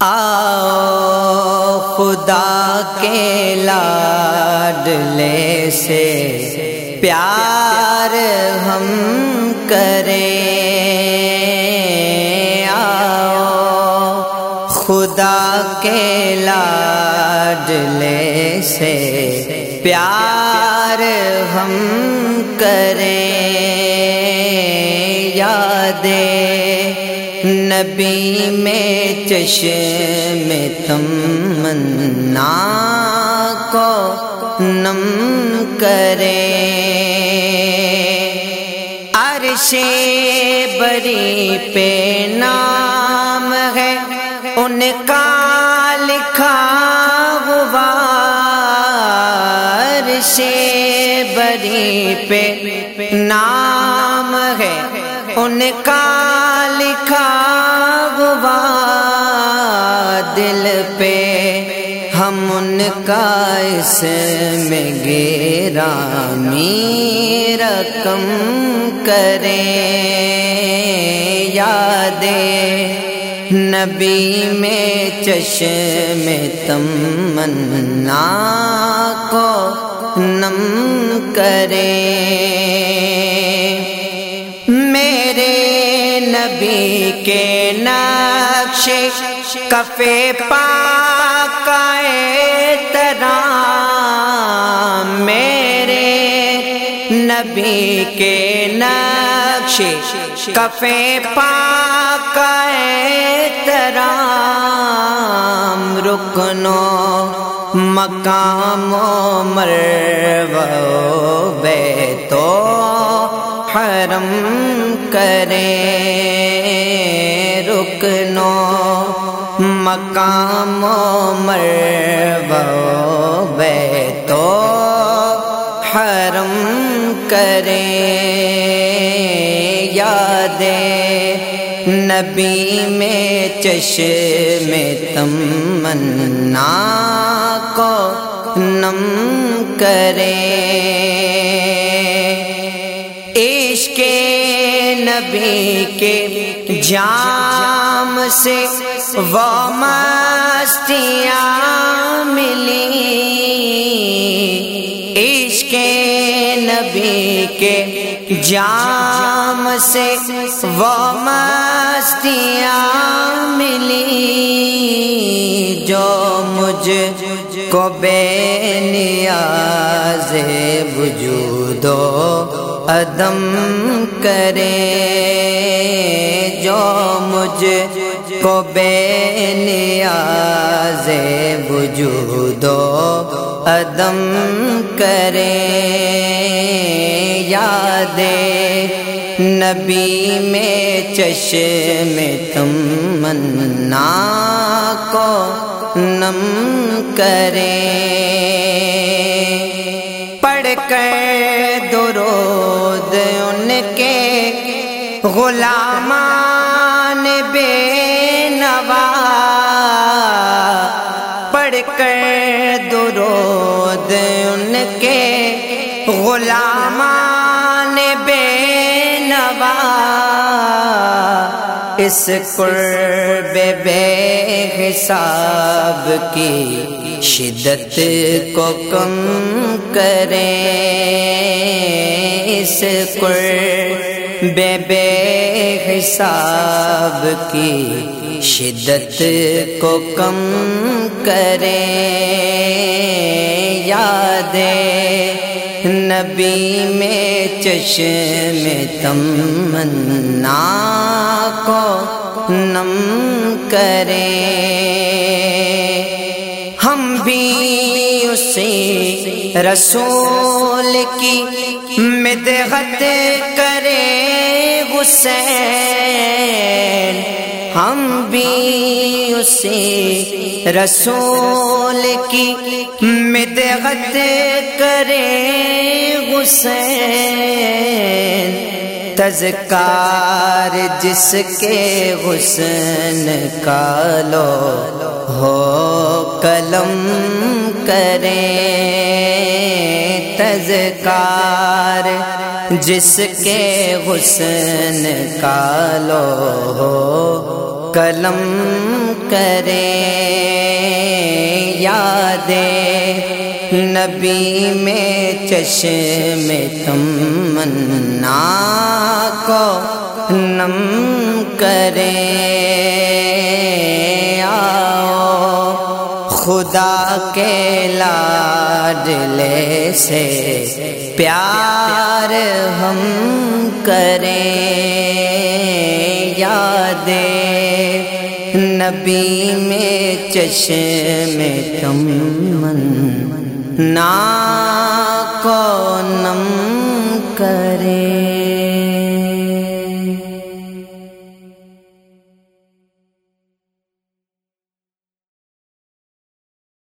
آؤ، خدا کے لاڈلے سے پیار ہم کریں۔ آؤ، خدا کے لاڈلے سے پیار ہم کریں۔ یادیں نبی میں چشم تمنا کو نم کرے۔ عرش بری پہ نام ہے، ان کا لکھا ہوا۔ عرش بری پہ نام ہے، ان کا لکھا ہوا دل پہ ہم ان کا اس میں گیرا رقم کریں۔ یاد نبی میں چشم تمنا کو نم کریں۔ نبی کے نقش کفے پاک ترا میرے نبی کے نقش کفے پاک ترا رکنو مقام و مرو بے تو حرم کریں رکنو مقام و مرو بے تو حرم کریں یادیں نبی میں چشم تمنا کو نم کریں عشق نبی کے جام سے وہ مستیاں ملی۔ عشق نبی کے جام سے وہ مستیاں ملی۔ جو مجھ کو بے نیاز وجود و عدم کرے جو مجھ کو بے نیاز وجود و عدم کرے یاد نبی میں چشم تمنا کو نم کریں کر درود ان کے غلامان بے نوا پڑھ کر درود ان کے غلامان بے نوا اس قرب بے حساب کی شدت کو کم کریں۔ اس قرب بے حساب کی شدت کو کم کریں۔ یادیں نبی میں چشم تمنا کو نم کریں ہم بھی اسی رسول کی مدغت کریں حسین، ہم بھی اسی رسول کی مدغت کریں حسین، تذکار جس کے حسن کا لو، ہو قلم کریں تذکار جس کے حسن کا لو، ہو قلم کریں یاد نبی میں چشم تمنا کو نم کریں آؤ خدا کے لاڈلے سے پیار ہم کریں۔ یاد نبی میں چشم من نا کو نم کرے۔